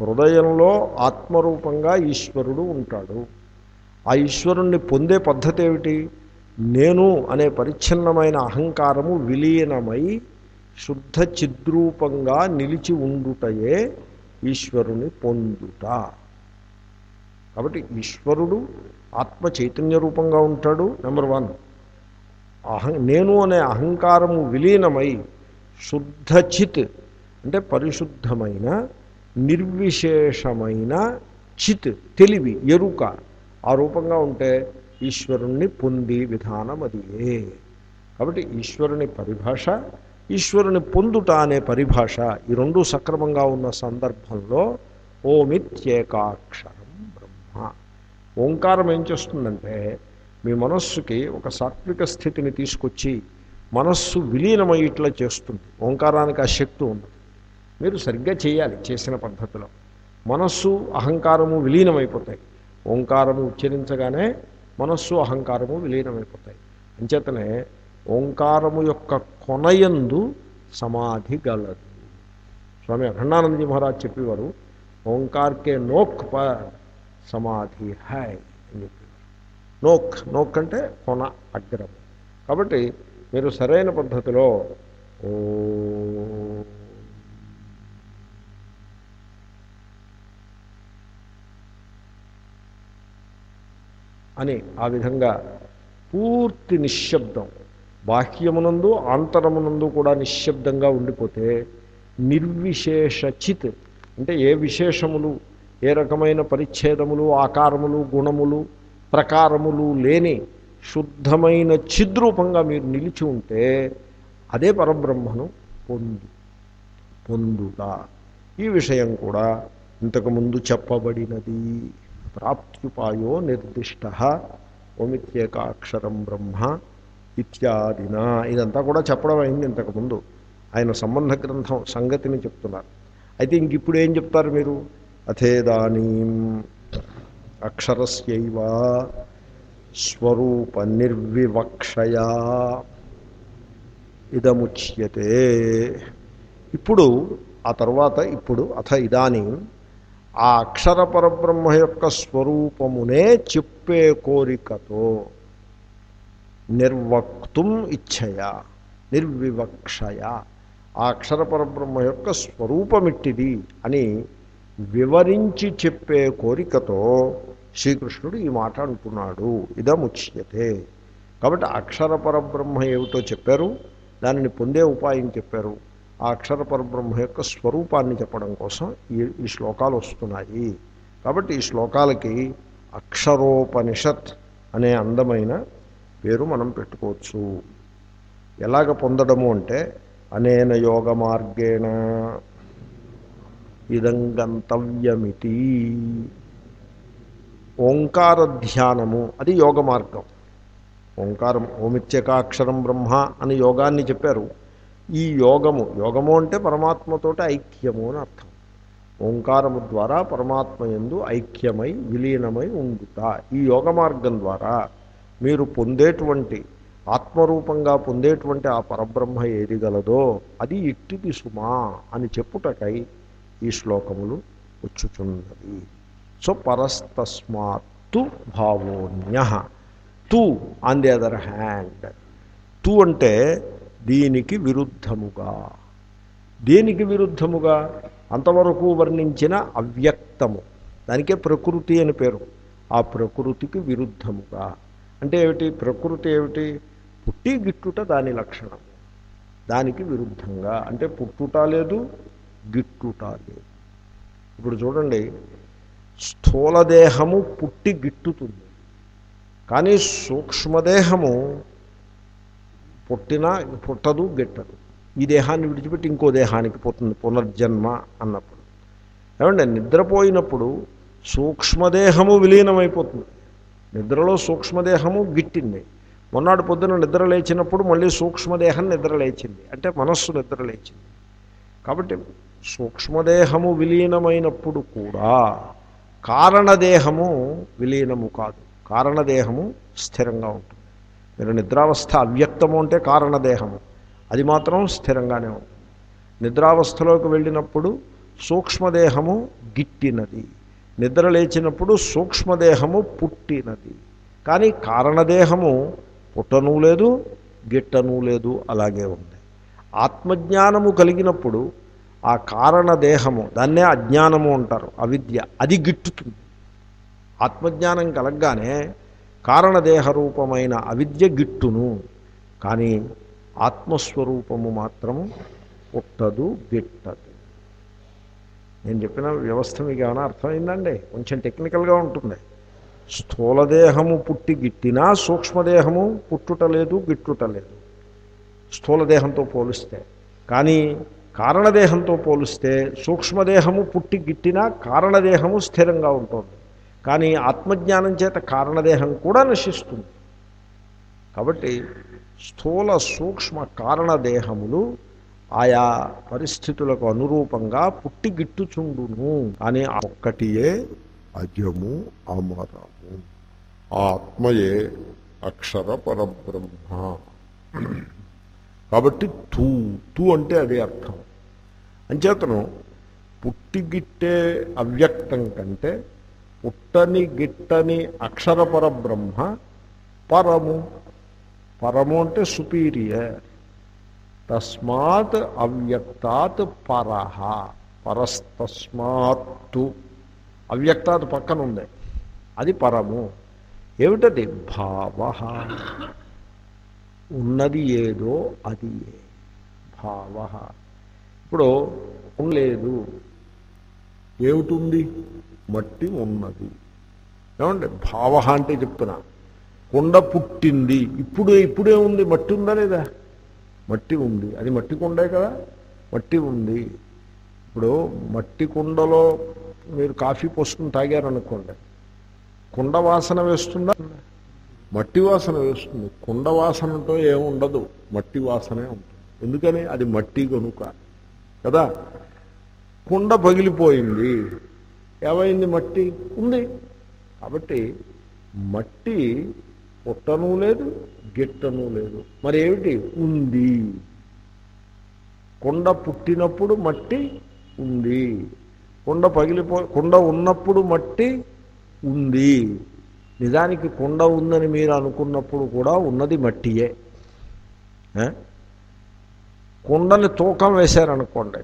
హృదయంలో ఆత్మరూపంగా ఈశ్వరుడు ఉంటాడు. ఆ ఈశ్వరుణ్ణి పొందే పద్ధతి ఏమిటి? నేను అనే పరిచ్ఛిన్నమైన అహంకారము విలీనమై శుద్ధ చిద్రూపంగా నిలిచి ఉండుటయే ఈశ్వరుని పొందుట. కాబట్టి ఈశ్వరుడు ఆత్మ చైతన్య రూపంగా ఉంటాడు నెంబర్ వన్. అహం నేను అనే అహంకారము విలీనమై శుద్ధ చిత్ అంటే పరిశుద్ధమైన నిర్విశేషమైన చిత్ తెలివి ఎరుక ఆ రూపంగా ఉంటే ఈశ్వరుణ్ణి పొంది విధానం అది ఏ. కాబట్టి ఈశ్వరుని పరిభాష ఈశ్వరుని పొందుట అనే పరిభాష ఈ రెండు సక్రమంగా ఉన్న సందర్భంలో ఓమిత్యేకాక్షర ఓంకారం ఏం చేస్తుందంటే మీ మనస్సుకి ఒక సాత్విక స్థితిని తీసుకొచ్చి మనస్సు విలీనమయ్యేట్లా చేస్తుంది. ఓంకారానికి ఆ శక్తి ఉంది మీరు సరిగ్గా చేయాలి చేసిన పద్ధతిలో. మనస్సు అహంకారము విలీనమైపోతాయి. ఓంకారము ఉచ్చరించగానే మనస్సు అహంకారము విలీనమైపోతాయి. అంచేతనే ఓంకారము యొక్క కొనయందు సమాధి గలదు. స్వామి అఖండానందజీ మహారాజ్ చెప్పేవారు ఓంకార్కే నోక్ పర్ సమాధి హై అని చెప్పేవారు నోక్ నోక్ అంటే కొన అగ్రం. కాబట్టి మీరు సరైన పద్ధతిలో ఓ అని ఆ విధంగా పూర్తి నిశ్శబ్దం బాహ్యమునందు ఆంతరమునందు కూడా నిశ్శబ్దంగా ఉండిపోతే నిర్విశేషచిత్ అంటే ఏ విశేషములు ఏ రకమైన పరిచ్ఛేదములు ఆకారములు గుణములు ప్రకారములు లేని శుద్ధమైన చిద్రూపంగా మీరు నిలిచి ఉంటే అదే పరబ్రహ్మను పొందు పొందుట. ఈ విషయం కూడా ఇంతకుముందు చెప్పబడినది. ప్రాప్త్యుపాయో నిర్దిష్ట ఓమిత్యేకాక్షరం బ్రహ్మ ఇత్యాదినా. ఇదంతా కూడా చెప్పడం అయింది ఇంతకుముందు ఆయన సంబంధ గ్రంథం సంగతిని చెప్తున్నారు. అయితే ఇంక ఇప్పుడు ఏం చెప్తారు మీరు? అథేదానీ అక్షరస్యవ స్వరూప నిర్వివక్షయా ఇదముచ్యతే. ఇప్పుడు ఆ తర్వాత ఇప్పుడు అథ ఇదానీ ఆ అక్షర పరబ్రహ్మ యొక్క స్వరూపమునే చెప్పే కోరికతో నిర్వక్తుం ఇచ్ఛయ నిర్వివక్షయ. ఆ అక్షర పరబ్రహ్మ యొక్క స్వరూపమిట్టిది అని వివరించి చెప్పే కోరికతో శ్రీకృష్ణుడు ఈ మాట అంటున్నాడు ఇదముచ్యతే. కాబట్టి అక్షర పరబ్రహ్మ ఏమిటో చెప్పారు. దానిని పొందే ఉపాయం చెప్పారు. ఆ అక్షర పరబ్రహ్మ యొక్క స్వరూపాన్ని చెప్పడం కోసం ఈ ఈ శ్లోకాలు వస్తున్నాయి. కాబట్టి ఈ శ్లోకాలకి అక్షరోపనిషత్ అనే అందమైన పేరు మనం పెట్టుకోవచ్చు. ఎలాగ పొందడము అంటే అనేన యోగ మార్గేణ ఇదం గంతవ్యమితి. ఓంకార ధ్యానము అది యోగ మార్గం. ఓంకారం ఓమిత్యకాక్షరం బ్రహ్మ అని యోగాన్ని చెప్పారు. ఈ యోగము యోగము అంటే పరమాత్మతోటి ఐక్యము అని అర్థం. ఓంకారము ద్వారా పరమాత్మ ఎందు ఐక్యమై విలీనమై ఉండుట. ఈ యోగ మార్గం ద్వారా మీరు పొందేటువంటి ఆత్మరూపంగా పొందేటువంటి ఆ పరబ్రహ్మ ఏది గలదో అది ఇట్టిది సుమా అని చెప్పుటకై ఈ శ్లోకములు వచ్చుచున్నది సో పరస్తస్మాత్తు భావోన్య. తు ఆన్ ది అదర్ హ్యాండ్ తు అంటే దీనికి విరుద్ధముగా. దేనికి విరుద్ధముగా? అంతవరకు వర్ణించిన అవ్యక్తము. దానికే ప్రకృతి అని పేరు. ఆ ప్రకృతికి విరుద్ధముగా. అంటే ఏమిటి? ప్రకృతి ఏమిటి? పుట్టి గిట్టుట దాని లక్షణం దానికి విరుద్ధంగా. అంటే పుట్టుట లేదు గిట్టుట లేదు ఇప్పుడు చూడండి స్థూలదేహము పుట్టి గిట్టుతుంది. కానీ సూక్ష్మదేహము పుట్టినా పుట్టదు గిట్టదు. ఈ దేహాన్ని విడిచిపెట్టి ఇంకో దేహానికి పోతుంది పునర్జన్మ అన్నప్పుడు. ఏమంటే నిద్రపోయినప్పుడు సూక్ష్మదేహము విలీనమైపోతుంది. నిద్రలో సూక్ష్మదేహము గిట్టింది. మొన్నటి పొద్దున నిద్ర లేచినప్పుడు మళ్ళీ సూక్ష్మదేహం నిద్ర లేచింది. అంటే మనస్సు నిద్ర లేచింది. కాబట్టి సూక్ష్మదేహము విలీనమైనప్పుడు కూడా కారణదేహము విలీనము కాదు. కారణదేహము స్థిరంగా ఉంటుంది. మీరు నిద్రావస్థ అవ్యక్తము అంటే కారణదేహము. అది మాత్రం స్థిరంగానే ఉంటుంది. నిద్రావస్థలోకి వెళ్ళినప్పుడు సూక్ష్మదేహము గిట్టినది. నిద్ర లేచినప్పుడు సూక్ష్మదేహము పుట్టినది. కానీ కారణదేహము పుట్టను లేదు గిట్టను లేదు అలాగే ఉంది. ఆత్మజ్ఞానము కలిగినప్పుడు ఆ కారణదేహము దాన్నే అజ్ఞానము అంటారు అవిద్య. అది గిట్టుతుంది. ఆత్మజ్ఞానం కలగగానే కారణదేహ రూపమైన అవిద్య గిట్టును. కానీ ఆత్మస్వరూపము మాత్రము పుట్టదు గిట్టదు. నేను చెప్పిన వ్యవస్థ మీకు ఏమైనా అర్థమైందండి? కొంచెం టెక్నికల్గా ఉంటుంది. స్థూలదేహము పుట్టి గిట్టినా సూక్ష్మదేహము పుట్టుట లేదు గిట్టుట లేదు. స్థూలదేహంతో పోలిస్తే. కానీ కారణదేహంతో పోలిస్తే సూక్ష్మదేహము పుట్టి గిట్టినా కారణదేహము స్థిరంగా ఉంటుంది. కానీ ఆత్మజ్ఞానం చేత కారణదేహం కూడా నశిస్తుంది. కాబట్టి స్థూల సూక్ష్మ కారణదేహములు ఆయా పరిస్థితులకు అనురూపంగా పుట్టి గిట్టుచుండును కానీ ఒక్కటియే అజము అమరము. ఆత్మయే అక్షర పరబ్రహ్మ. కాబట్టి తూ తూ అంటే అదే అర్థం. అంచేతను పుట్టిగిట్టే అవ్యక్తం కంటే పుట్టని గిట్టని అక్షరపర బ్రహ్మ పరము. పరము అంటే సుపీరియర్. తస్మాత్ అవ్యక్తాత్ పర. పరస్తస్మాత్తు. అవ్యక్తాత్ పక్కన ఉంది అది పరము. ఏమిటది? భావ. ఉన్నది ఏదో అది భావ. ఇప్పుడు ఉండలేదు. ఏమిటుంది? మట్టి ఉన్నది. ఏమంటే భావ అంటే చెప్తున్నా. కుండ పుట్టింది. ఇప్పుడు ఇప్పుడే ఉంది. మట్టి ఉందా లేదా? మట్టి ఉంది. అది మట్టి కుండే కదా? మట్టి ఉంది. ఇప్పుడు మట్టి కుండలో మీరు కాఫీ పోసుకుని తాగారనుకోండి. కుండ వాసన వేస్తుందా? మట్టి వాసన వేస్తుంది. కుండ వాసనతో ఏముండదు. మట్టి వాసనే ఉంటుంది. ఎందుకని? అది మట్టి కనుక కదా? కుండ పగిలిపోయింది. ఏమైంది మట్టి? ఉంది. కాబట్టి మట్టి పుట్టను లేదు గిట్టను లేదు. మరి ఏమిటి? ఉంది. కుండ పుట్టినప్పుడు మట్టి ఉంది. కుండ పగిలిపో కుండ ఉన్నప్పుడు మట్టి ఉంది. నిజానికి కుండ ఉందని మీరు అనుకున్నప్పుడు కూడా ఉన్నది మట్టియే. కుండని తూకం వేశారనుకోండి.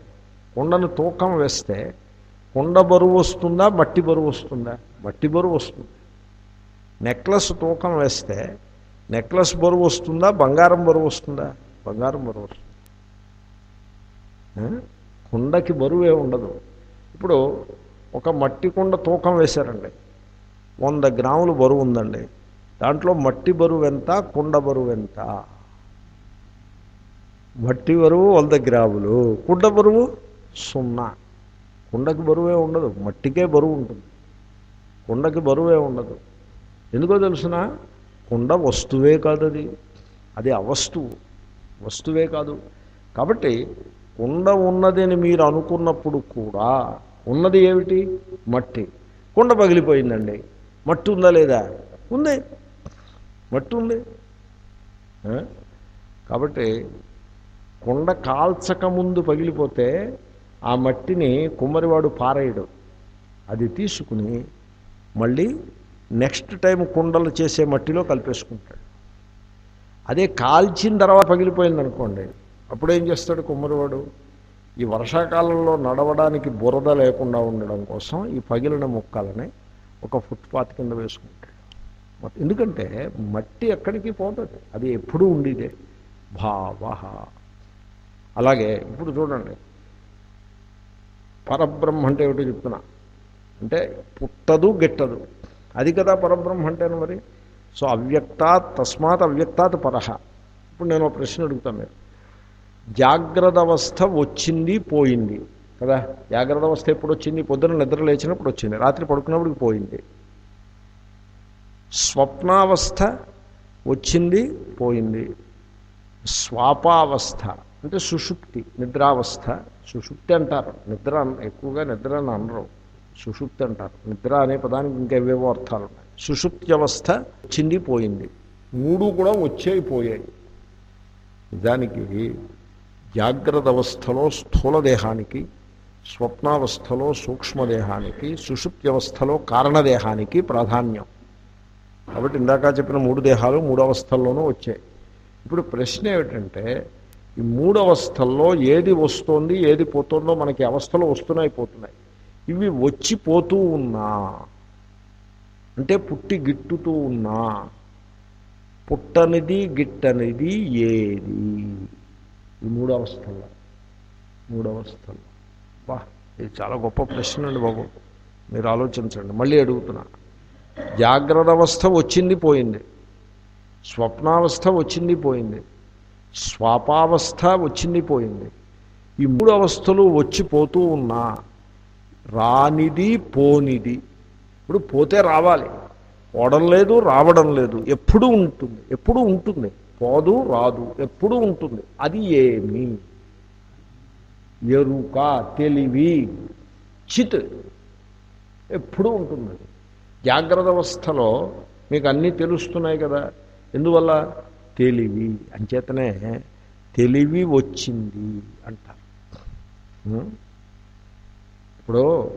కుండని తూకం వేస్తే కుండ బరువు వస్తుందా మట్టి బరువు వస్తుందా? మట్టి బరువు వస్తుంది. నెక్లెస్ తూకం వేస్తే నెక్లెస్ బరువు వస్తుందా బంగారం బరువు వస్తుందా? బంగారం బరువు వస్తుంది. కుండకి బరువే ఉండదు. ఇప్పుడు ఒక మట్టి కుండ తూకం వేశారండి. వంద గ్రాములు బరువు ఉందండి. దాంట్లో మట్టి బరువు ఎంత కుండ బరువు ఎంత? మట్టి బరువు వంద గ్రాములు కుండ బరువు సున్నా. కుండకి బరువే ఉండదు. మట్టికే బరువు ఉంటుంది. కుండకి బరువే ఉండదు. ఎందుకో తెలుసిన? కుండ వస్తువే కాదు అది అది అవస్తువు. వస్తువే కాదు. కాబట్టి కుండ ఉన్నదని మీరు అనుకున్నప్పుడు కూడా ఉన్నది ఏమిటి? మట్టి. కుండ పగిలిపోయిందండి. మట్టి ఉందా లేదా? ఉంది. మట్టి ఉంది. కాబట్టి కుండ కాల్చక ముందు పగిలిపోతే ఆ మట్టిని కుమ్మరివాడు పారేయడు. అది తీసుకుని మళ్ళీ నెక్స్ట్ టైం కుండలు చేసే మట్టిలో కలిపేసుకుంటాడు. అదే కాల్చిన తర్వాత పగిలిపోయింది అనుకోండి అప్పుడు ఏం చేస్తాడు కుమ్మరివాడు? ఈ వర్షాకాలంలో నడవడానికి బురద లేకుండా ఉండడం కోసం ఈ పగిలిన ముక్కలని ఒక ఫుట్పాత్ కింద వేసుకుంటాడు. ఎందుకంటే మట్టి ఎక్కడికి పోతుంది? అది ఎప్పుడూ ఉండేదే. భావ అలాగే ఇప్పుడు చూడండి. పరబ్రహ్మ అంటే ఏమిటో చెప్తున్నా. అంటే పుట్టదు గిట్టదు. అది కదా పరబ్రహ్మ అంటేను మరి. సో అవ్యక్తాత్ తస్మాత్ అవ్యక్తాత్ పరహ ఇప్పుడు నేను ఒక ప్రశ్న అడుగుతాను మీరు జాగ్రత్త అవస్థ వచ్చింది పోయింది. కదా? జాగ్రత్త అవస్థ ఎప్పుడు వచ్చింది? పొద్దున నిద్ర లేచినప్పుడు వచ్చింది. రాత్రి పడుకున్నప్పుడు పోయింది. స్వప్నావస్థ వచ్చింది పోయింది. స్వాపావస్థ. అంటే సుషుప్తి నిద్రావస్థ. సుషుప్తి అంటారు. నిద్ర ఎక్కువగా నిద్ర అని అనరు. సుషుప్తి అంటారు. నిద్ర అనే పదానికి ఇంకేవేవో అర్థాలు ఉన్నాయి. సుషుప్తి అవస్థ వచ్చింది పోయింది మూడు కూడా వచ్చాయి పోయాయి దానికి జాగ్రత్త అవస్థలో స్థూల దేహానికి స్వప్నావస్థలో సూక్ష్మదేహానికి సుషుప్తి అవస్థలో కారణదేహానికి ప్రాధాన్యం. కాబట్టి ఇందాక చెప్పిన మూడు దేహాలు మూడు అవస్థల్లోనూ వచ్చాయి. ఇప్పుడు ప్రశ్న ఏమిటంటే ఈ మూడు అవస్థల్లో ఏది వస్తోంది ఏది పోతుందో మనకి అవస్థలు వస్తున్నాయి పోతున్నాయి. ఇవి వచ్చి పోతూ ఉన్నా అంటే పుట్టి గిట్టుతూ ఉన్నా పుట్టనిది గిట్టనిది ఏది? ఈ మూడు అవస్థల్లో మూడు అవస్థల్లో బా ఇది చాలా గొప్ప ప్రశ్న అండి బాబు. మీరు ఆలోచించండి. మళ్ళీ అడుగుతున్నా. జాగ్రత్త అవస్థ వచ్చింది పోయింది. స్వప్నావస్థ వచ్చింది పోయింది. స్వాపావస్థ వచ్చింది పోయింది. ఈ మూడు అవస్థలు వచ్చి పోతూ ఉన్నా రానిది పోనిది. ఇప్పుడు పోతే రావాలి. పోవడం లేదు రావడం లేదు. ఎప్పుడు ఉంటుంది? ఎప్పుడు ఉంటుంది? పోదు రాదు. ఎప్పుడు ఉంటుంది? అది ఏమి? ఎరుక తెలివి చిత్. ఎప్పుడు ఉంటుంది? జాగ్రత్త అవస్థలో మీకు అన్నీ తెలుస్తున్నాయి కదా. ఎందువల్ల? తెలివి. అంచేతనే తెలివి వచ్చింది అంటారు. ఇప్పుడు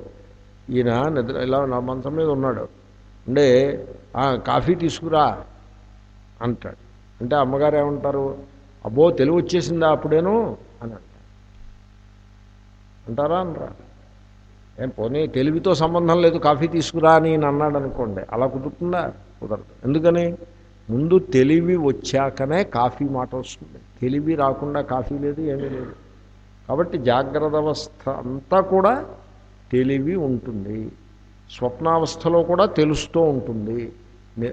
ఈయన నిద్ర ఇలా నా మంచం మీద ఉన్నాడు. అంటే కాఫీ తీసుకురా అంటాడు. అంటే అమ్మగారు ఏమంటారు? అబ్బో తెలివి వచ్చేసిందా అప్పుడేను? అని అంటారు అంటారా అనరా? ఏం పోనీ తెలివితో సంబంధం లేదు కాఫీ తీసుకురా అని అన్నాడు అనుకోండి. అలా కుదురుతుందా? కుదరదు. ఎందుకని? ముందు తెలివి వచ్చాకనే కాఫీ మాట వస్తుంది. తెలివి రాకుండా కాఫీ లేదు ఏమీ లేదు. కాబట్టి జాగ్రత్త అవస్థ అంతా కూడా తెలివి ఉంటుంది. స్వప్నావస్థలో కూడా తెలుస్తూ ఉంటుంది.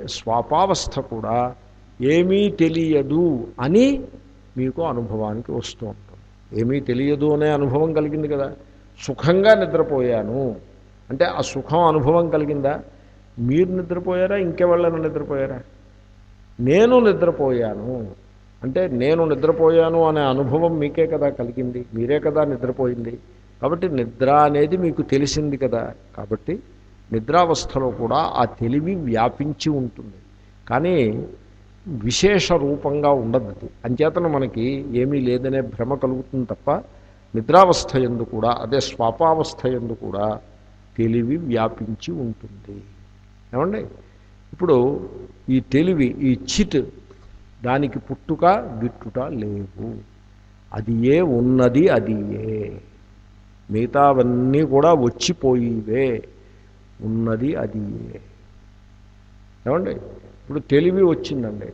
స్వాపావస్థ కూడా ఏమీ తెలియదు అని మీకు అనుభవానికి వస్తూ ఉంటుంది. ఏమీ తెలియదు అనే అనుభవం కలిగింది కదా. సుఖంగా నిద్రపోయాను. అంటే ఆ సుఖం అనుభవం కలిగిందా? మీరు నిద్రపోయారా? ఇంకెవళ్ళైనా నిద్రపోయారా? నేను నిద్రపోయాను. అంటే నేను నిద్రపోయాను అనే అనుభవం మీకే కదా కలిగింది. మీరే కదా నిద్రపోయింది. కాబట్టి నిద్ర అనేది మీకు తెలిసింది కదా. కాబట్టి నిద్రావస్థలో కూడా ఆ తెలివి వ్యాపించి ఉంటుంది. కానీ విశేష రూపంగా ఉండదు అది. అంచేతన మనకి ఏమీ లేదనే భ్రమ కలుగుతుంది తప్ప నిద్రావస్థ ఎందు కూడా అదే స్వాపావస్థ ఎందు కూడా తెలివి వ్యాపించి ఉంటుంది. ఏమండి? ఇప్పుడు ఈ తెలివి ఈ చిట్ దానికి పుట్టుక గిట్టుట లేవు. అది ఏ ఉన్నది అది ఏ. మిగతావన్నీ కూడా వచ్చిపోయివే. ఉన్నది అది ఏ. ఏమండి? ఇప్పుడు తెలివి వచ్చిందండి.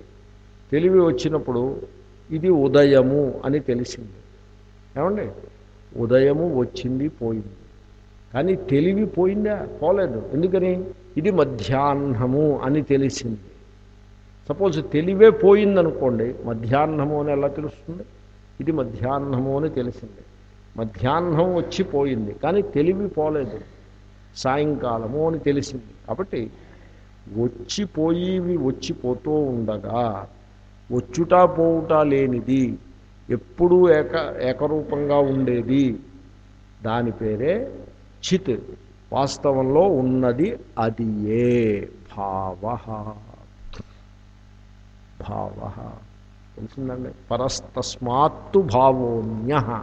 తెలివి వచ్చినప్పుడు ఇది ఉదయము అని తెలిసింది. ఏమండి? ఉదయము వచ్చింది పోయింది. కానీ తెలివి పోయిందా? పోలేదు. ఎందుకని? ఇది మధ్యాహ్నము అని తెలిసింది. సపోజ్ తెలివే పోయిందనుకోండి మధ్యాహ్నము అని ఎలా తెలుస్తుంది? ఇది మధ్యాహ్నము అని తెలిసింది. మధ్యాహ్నం వచ్చి పోయింది కానీ తెలివి పోలేదు. సాయంకాలము అని తెలిసింది. కాబట్టి వచ్చిపోయివి వచ్చిపోతూ ఉండగా వచ్చుట పోవుట లేనిది ఎప్పుడూ ఏక ఏకరూపంగా ఉండేది. దాని పేరే చిత్. వాస్తవంలో ఉన్నది అది ఏ? భావ. భావ. తెలిసిందండి? పరస్తస్మాత్తు భావోన్య.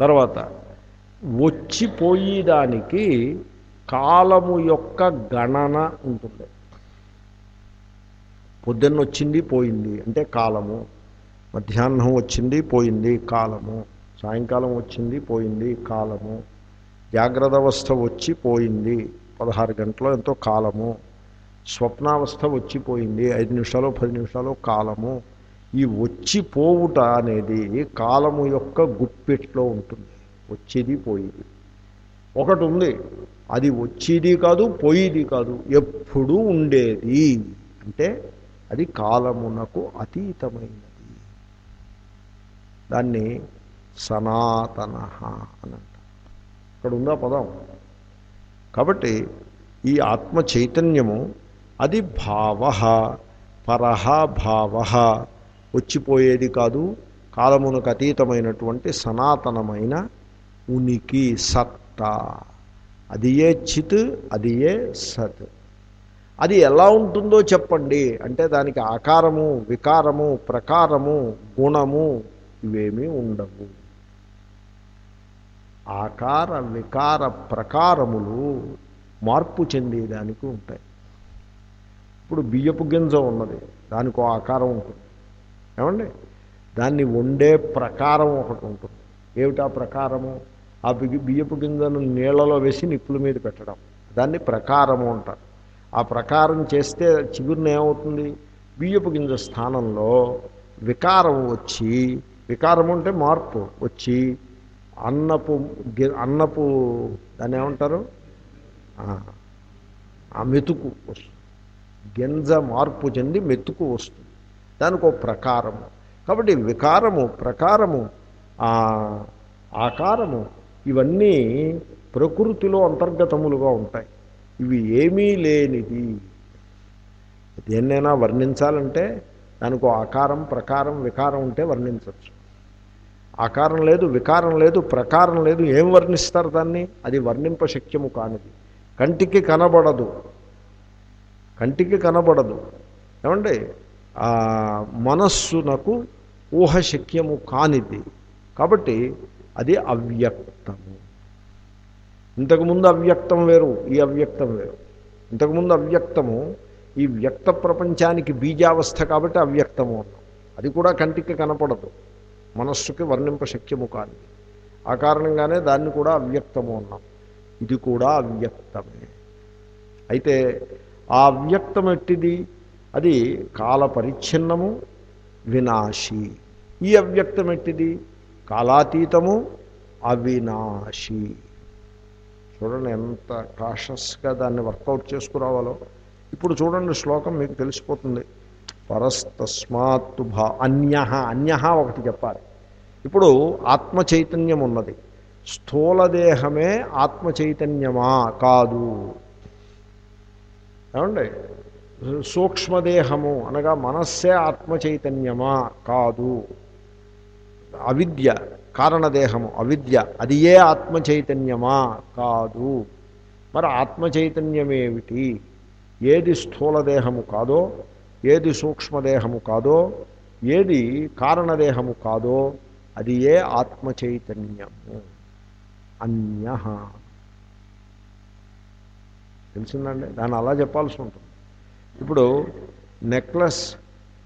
తర్వాత వచ్చిపోయేదానికి కాలము యొక్క గణన ఉంటుంది. పొద్దున్న వచ్చింది పోయింది. అంటే కాలము. మధ్యాహ్నం వచ్చింది పోయింది కాలము. సాయంకాలం వచ్చింది పోయింది కాలము. జాగ్రత్త అవస్థ వచ్చి పోయింది. పదహారు గంటలో ఎంతో కాలము. స్వప్నావస్థ వచ్చిపోయింది ఐదు నిమిషాలు పది నిమిషాలు కాలము. ఈ వచ్చి పోవుట అనేది కాలము యొక్క గుప్పెట్లో ఉంటుంది. వచ్చేది పోయేది. ఒకటి ఉంది. అది వచ్చేది కాదు పోయేది కాదు. ఎప్పుడూ ఉండేది. అంటే అది కాలమునకు అతీతమైనది. దాన్ని సనాతన అని ఇక్కడ ఉందా పదం. కాబట్టి ఈ ఆత్మ చైతన్యము అది భావ పరహ భావ వచ్చిపోయేది కాదు. కాలమునకు అతీతమైనటువంటి సనాతనమైన ఉనికి సత్తా. అది ఏ చిత్ అది ఏ సత్. అది ఎలా ఉంటుందో చెప్పండి. అంటే దానికి ఆకారము వికారము ప్రకారము గుణము ఇవేమీ ఉండవు. ఆకార వికార ప్రకారములు మార్పు చెందేదానికి ఉంటాయి. ఇప్పుడు బియ్యపు గింజ ఉన్నది దానికి ఆకారం ఉంటుంది. ఏమండి? దాన్ని వండే ప్రకారం ఒకటి ఉంటుంది. ఏమిటా ప్రకారము? ఆ బియ్యపు గింజను నీళ్ళలో వేసి నిప్పుల మీద పెట్టడం. దాన్ని ప్రకారము అంటారు. ఆ ప్రకారం చేస్తే చిగురుని ఏమవుతుంది? బియ్యపు గింజ స్థానంలో వికారం వచ్చి వికారం అంటే మార్పు వచ్చి అన్నపు అన్నపు దాన్ని ఏమంటారు? ఆ, మెతుకు వస్తుంది. గింజ మార్పు చెంది మెతుకు వస్తుంది. దానికి ఒక ప్రకారము. కాబట్టి వికారము ప్రకారము ఆ, ఆకారము ఇవన్నీ ప్రకృతిలో అంతర్గతములుగా ఉంటాయి. ఇవి ఏమీ లేనిది. దేన్నైనా వర్ణించాలంటే దానికి ఆకారం ప్రకారం వికారం ఉంటే వర్ణించవచ్చు. ఆకారం లేదు వికారం లేదు ప్రకారం లేదు ఏం వర్ణిస్తారు దాన్ని? అది వర్ణింప శక్యము కానిది. కంటికి కనబడదు. కంటికి కనబడదు. ఏమండి? మనస్సునకు ఊహ శక్యము కానిది. కాబట్టి అది అవ్యక్తము. ఇంతకుముందు అవ్యక్తం వేరు ఈ అవ్యక్తం వేరు. ఇంతకుముందు అవ్యక్తము ఈ వ్యక్త ప్రపంచానికి బీజావస్థ కాబట్టి అవ్యక్తము అది కూడా కంటికి కనపడదు. మనస్సుకి వర్ణింప శక్యము కాదు. ఆ కారణంగానే దాన్ని కూడా అవ్యక్తము అన్నాం. ఇది కూడా అవ్యక్తమే. అయితే ఆ అవ్యక్తం ఎట్టిది? అది కాల పరిచ్ఛిన్నము వినాశి. ఈ అవ్యక్తం ఎట్టిది? కాలాతీతము అవినాశి. చూడండి ఎంత కాషస్గా దాన్ని వర్కౌట్ చేసుకురావాలో. ఇప్పుడు చూడండి శ్లోకం మీకు తెలిసిపోతుంది. పరస్తస్మాత్తు భా అన్య అన్య ఒకటి చెప్పాలి. ఇప్పుడు ఆత్మ చైతన్యం ఉన్నది స్థూలదేహమే ఆత్మ చైతన్యమా కాదు. ఏమండి? సూక్ష్మదేహము అనగా మనస్సే ఆత్మ చైతన్యమా కాదు. అవిద్య కారణదేహము అవిద్య అది ఏ ఆత్మ చైతన్యమా కాదు. మరి ఆత్మ చైతన్యమేమిటి ఏది స్థూలదేహము కాదో ఏది సూక్ష్మదేహము కాదో ఏది కారణదేహము కాదో అది ఏ ఆత్మ చైతన్యము అన్య. తెలిసిందండి? దాన్ని అలా చెప్పాల్సి ఉంటుంది. ఇప్పుడు నెక్లెస్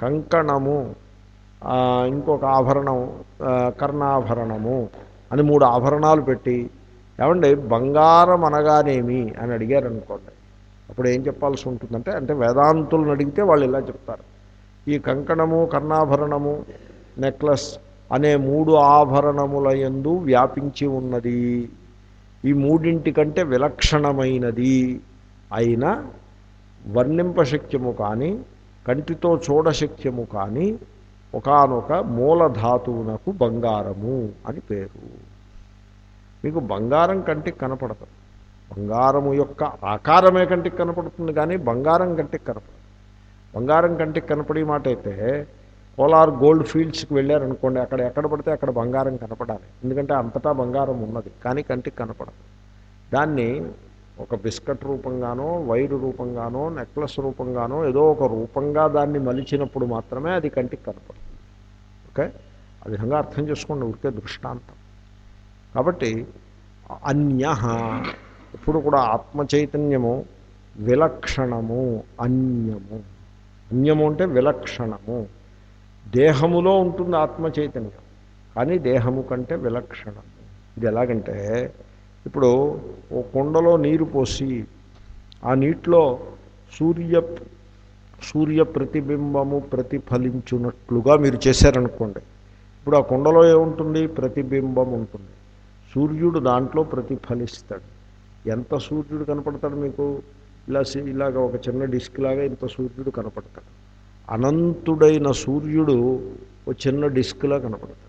కంకణము ఇంకొక ఆభరణం కర్ణాభరణము అని మూడు ఆభరణాలు పెట్టి ఏమండి బంగారం అనగానేమి అని అడిగారు అనుకోండి అప్పుడు ఏం చెప్పాల్సి ఉంటుందంటే అంటే వేదాంతులను అడిగితే వాళ్ళు ఇలా చెప్తారు. ఈ కంకణము కర్ణాభరణము నెక్లెస్ అనే మూడు ఆభరణముల యందు వ్యాపించి ఉన్నది. ఈ మూడింటి కంటే విలక్షణమైనది అయిన వర్ణింపశక్యము కానీ కంటితో చూడశక్యము కానీ ఒకానొక మూలధాతువునకు బంగారము అని పేరు. మీకు బంగారం కంటికి కనపడదు. బంగారము యొక్క ఆకారమే కంటికి కనపడుతుంది కానీ బంగారం కంటికి కనపడదు బంగారం కంటికి కనపడే మాట అయితే కోలార్ గోల్డ్ ఫీల్డ్స్కి వెళ్ళారనుకోండి అక్కడ ఎక్కడ పడితే అక్కడ బంగారం కనపడాలి. ఎందుకంటే అంతటా బంగారం ఉన్నది కానీ కంటికి కనపడదు. దాన్ని ఒక బిస్కట్ రూపంగానో వైరు రూపంగానో నెక్లెస్ రూపంగానో ఏదో ఒక రూపంగా దాన్ని మలిచినప్పుడు మాత్రమే అది కంటికి కనపడుతుంది. ఓకే? ఆ విధంగా అర్థం చేసుకోండి ఊరికే దృష్టాంతం. కాబట్టి అన్య ఇప్పుడు కూడా ఆత్మ చైతన్యము విలక్షణము అన్యము. అన్యము అంటే విలక్షణము. దేహములో ఉంటుంది ఆత్మ చైతన్యం కానీ దేహము కంటే విలక్షణము. ఇది ఎలాగంటే ఇప్పుడు ఓ కుండలో నీరు పోసి ఆ నీటిలో సూర్య సూర్య ప్రతిబింబము ప్రతిఫలించున్నట్లుగా మీరు చేశారనుకోండి ఇప్పుడు ఆ కుండలో ఏముంటుంది? ప్రతిబింబం ఉంటుంది. సూర్యుడు దాంట్లో ప్రతిఫలిస్తాడు. ఎంత సూర్యుడు కనపడతాడు మీకు? ఇలా సి- ఇలాగ ఒక చిన్న డిస్క్ లాగా ఇంత సూర్యుడు కనపడతాడు. అనంతుడైన సూర్యుడు ఒక చిన్న డిస్క్లా కనపడతాడు.